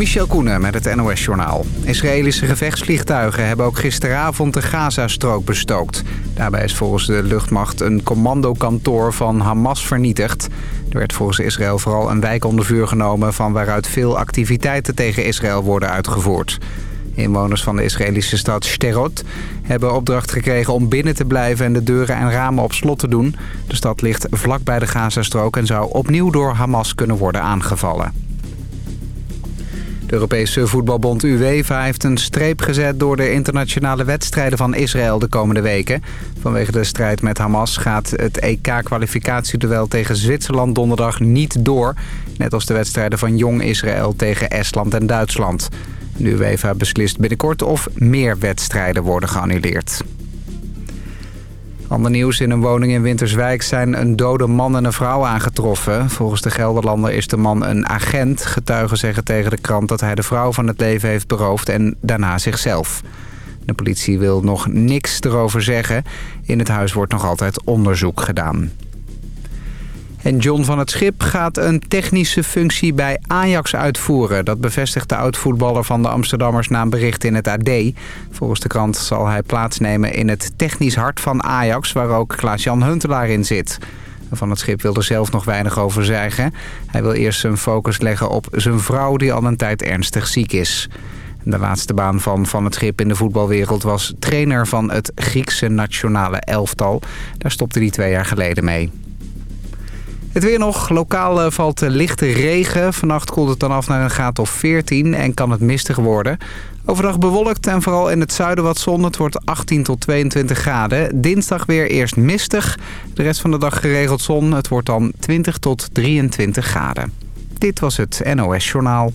Michel Koenen met het NOS-journaal. Israëlische gevechtsvliegtuigen hebben ook gisteravond de Gazastrook bestookt. Daarbij is volgens de luchtmacht een commandokantoor van Hamas vernietigd. Er werd volgens Israël vooral een wijk onder vuur genomen... van waaruit veel activiteiten tegen Israël worden uitgevoerd. Inwoners van de Israëlische stad Sderot hebben opdracht gekregen om binnen te blijven... en de deuren en ramen op slot te doen. De stad ligt vlak bij de Gazastrook en zou opnieuw door Hamas kunnen worden aangevallen. De Europese voetbalbond UEFA heeft een streep gezet door de internationale wedstrijden van Israël de komende weken. Vanwege de strijd met Hamas gaat het EK-kwalificatieduel tegen Zwitserland donderdag niet door. Net als de wedstrijden van Jong Israël tegen Estland en Duitsland. De UEFA beslist binnenkort of meer wedstrijden worden geannuleerd. Ander nieuws. In een woning in Winterswijk zijn een dode man en een vrouw aangetroffen. Volgens de Gelderlander is de man een agent. Getuigen zeggen tegen de krant dat hij de vrouw van het leven heeft beroofd en daarna zichzelf. De politie wil nog niks erover zeggen. In het huis wordt nog altijd onderzoek gedaan. En John van het Schip gaat een technische functie bij Ajax uitvoeren. Dat bevestigt de oud-voetballer van de Amsterdammers na een bericht in het AD. Volgens de krant zal hij plaatsnemen in het technisch hart van Ajax... waar ook Klaas-Jan Huntelaar in zit. Van het Schip wil er zelf nog weinig over zeggen. Hij wil eerst zijn focus leggen op zijn vrouw die al een tijd ernstig ziek is. De laatste baan van Van het Schip in de voetbalwereld was trainer van het Griekse nationale elftal. Daar stopte hij twee jaar geleden mee. Het weer nog. Lokaal eh, valt lichte regen. Vannacht koelt het dan af naar een graad of 14 en kan het mistig worden. Overdag bewolkt en vooral in het zuiden wat zon. Het wordt 18 tot 22 graden. Dinsdag weer eerst mistig. De rest van de dag geregeld zon. Het wordt dan 20 tot 23 graden. Dit was het NOS Journaal.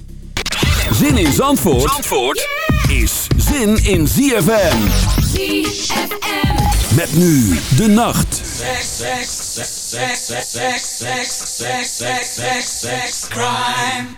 Zin in Zandvoort, Zandvoort is zin in ZFM. ZFM. Met nu de nacht. Sex, sex, sex, sex, sex, sex, sex, sex, crime,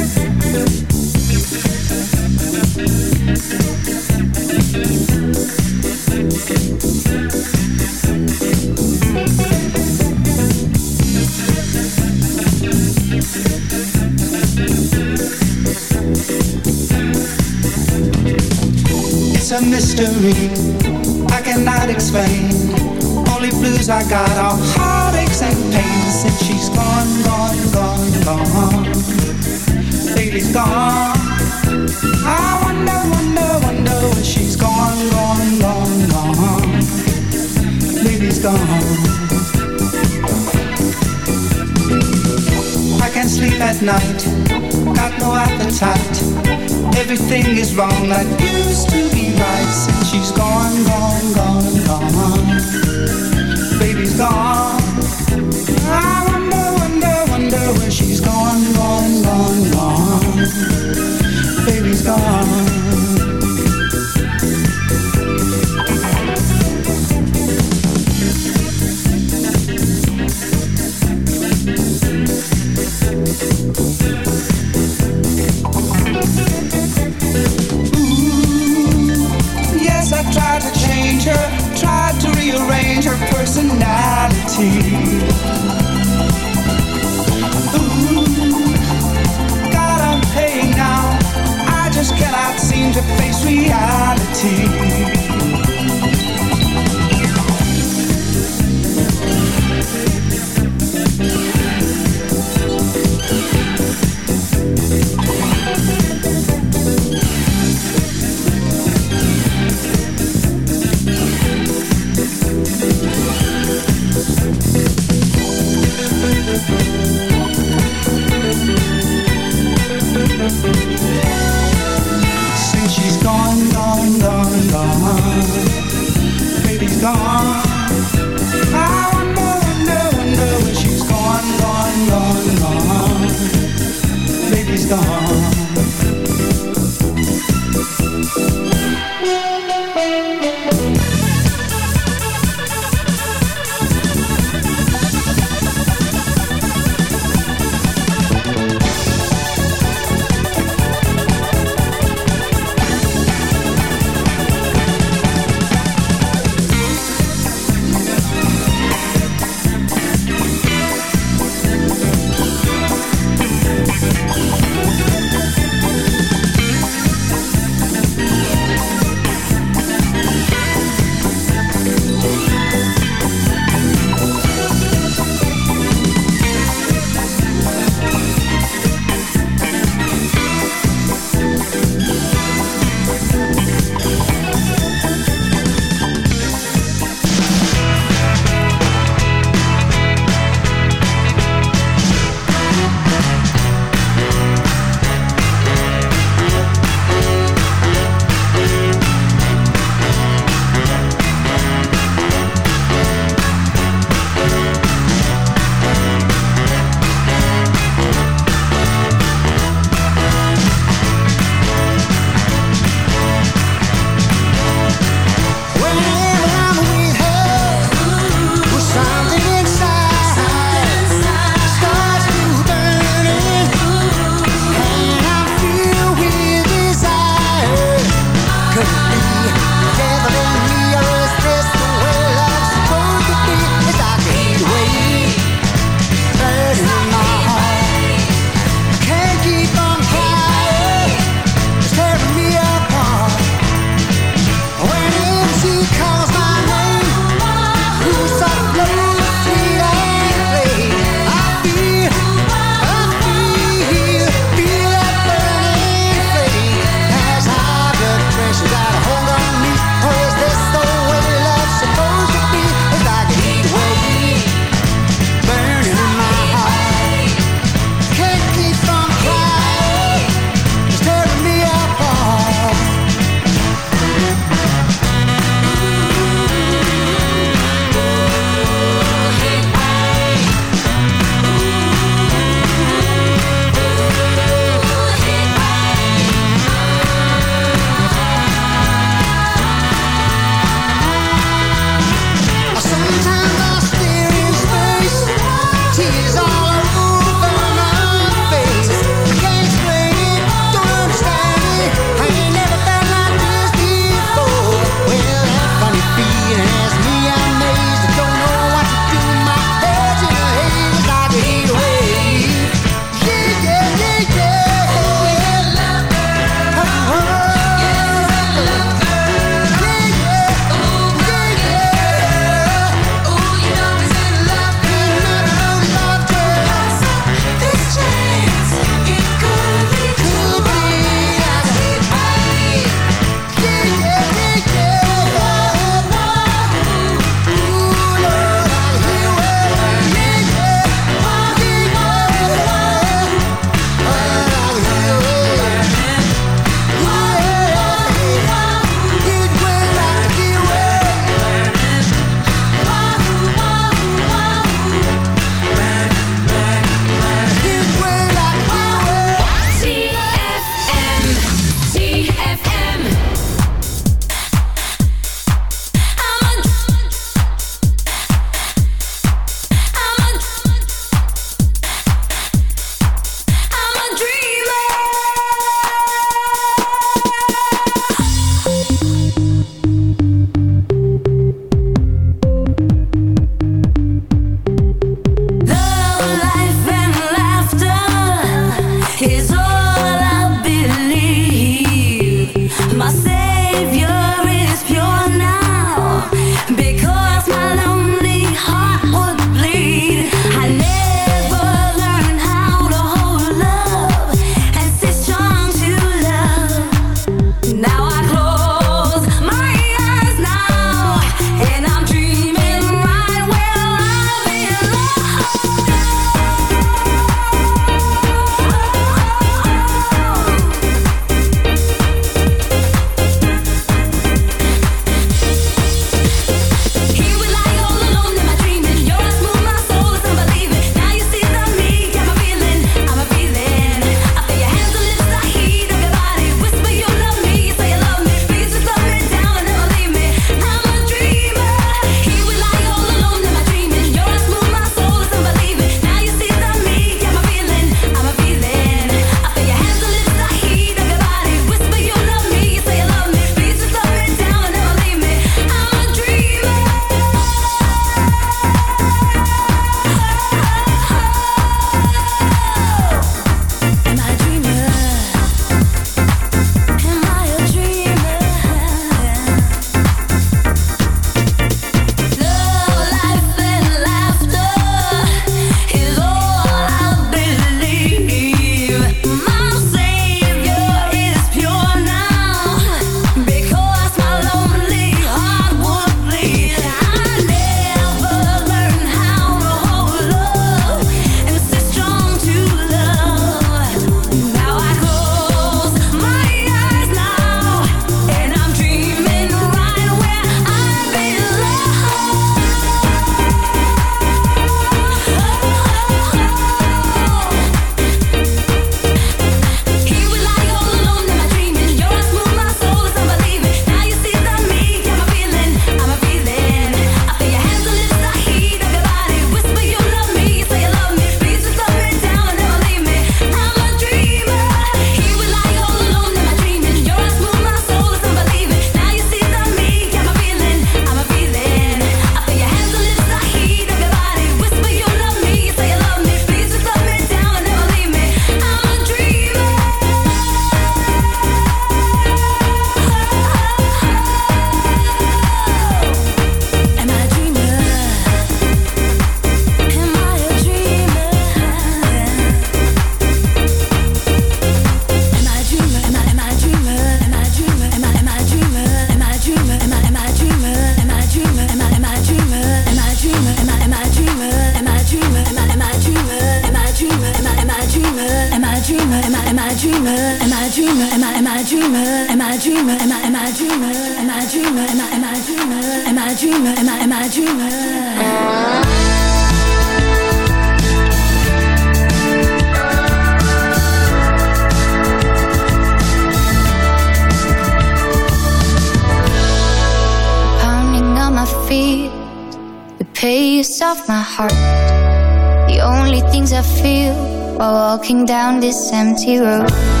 empty road.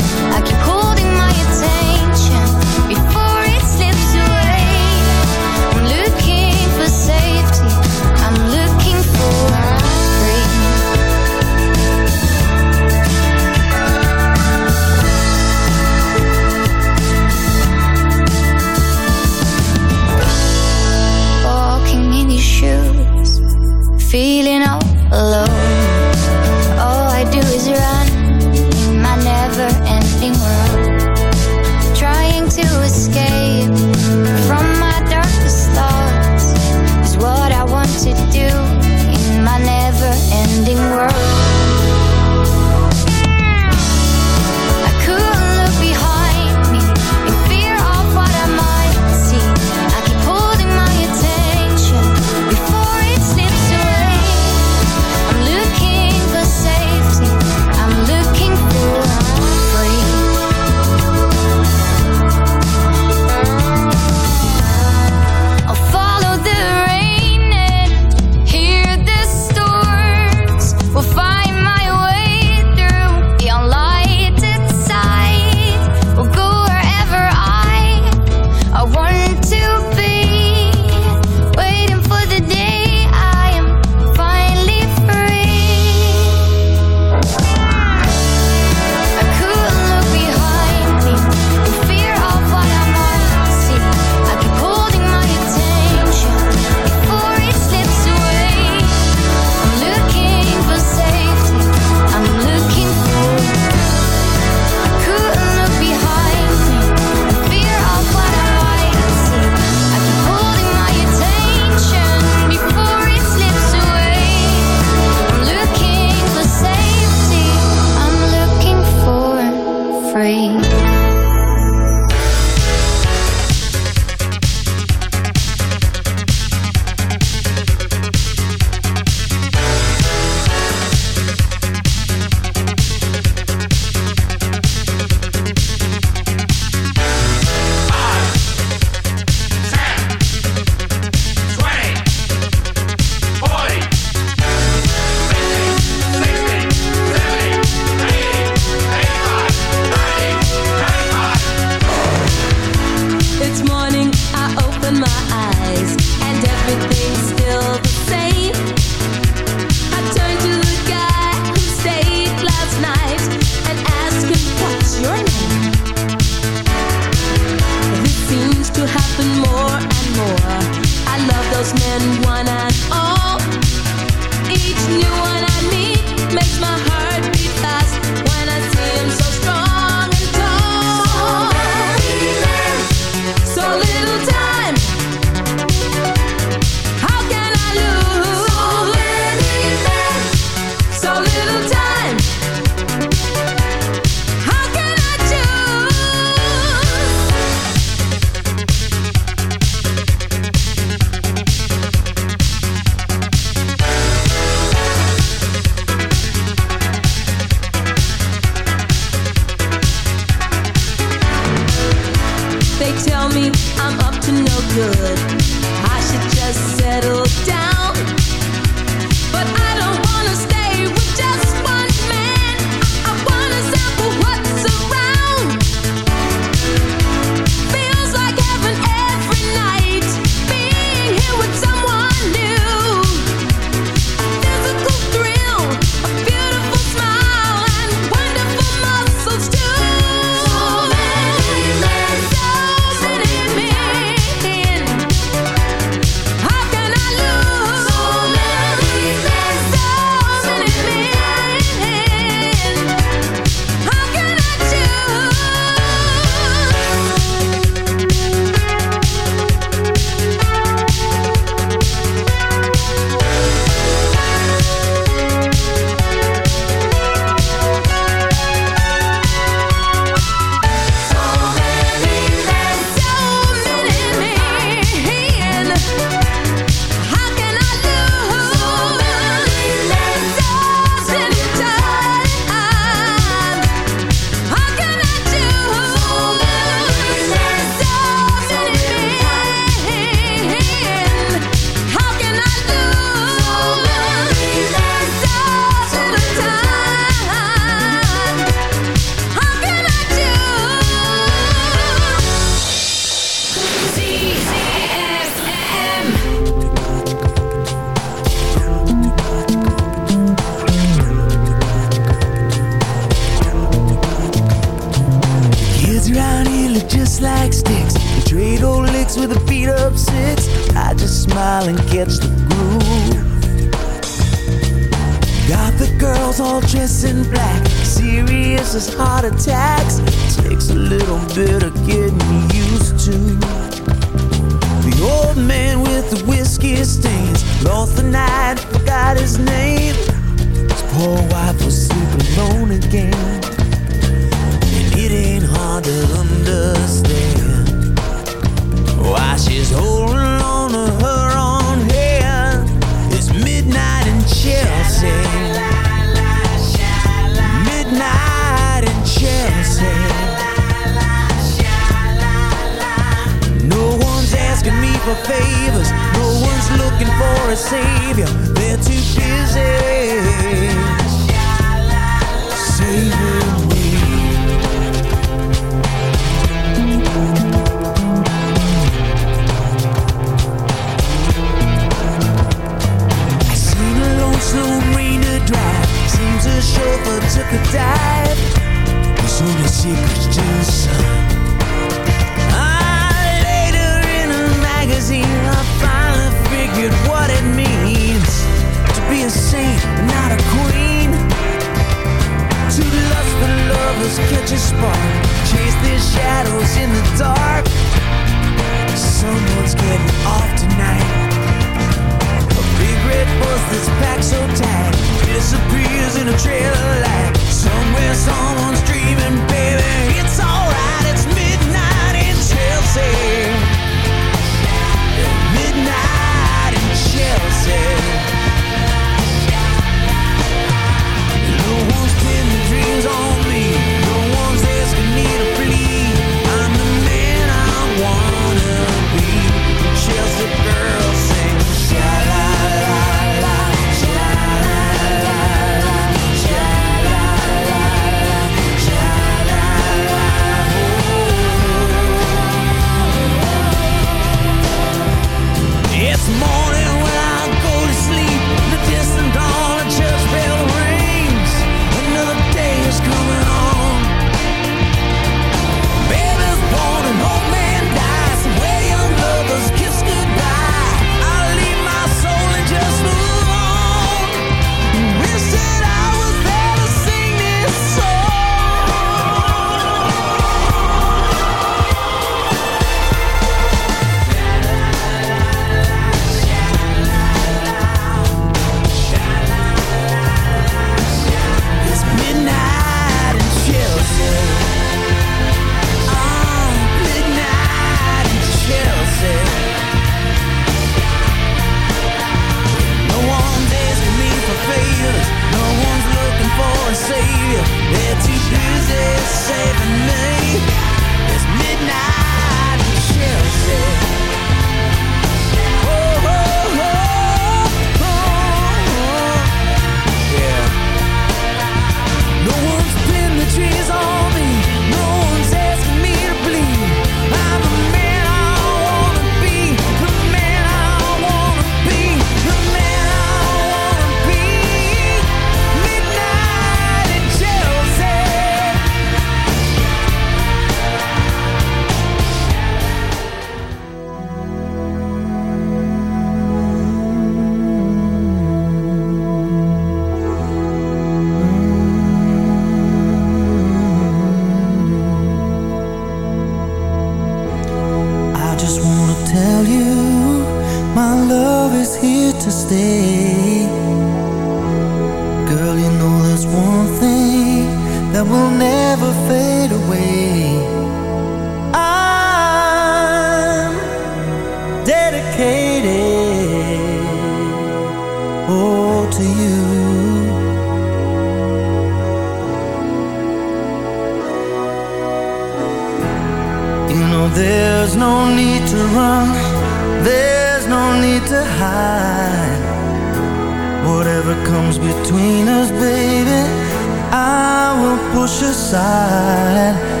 Push aside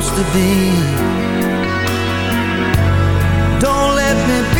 supposed to be. Don't let me be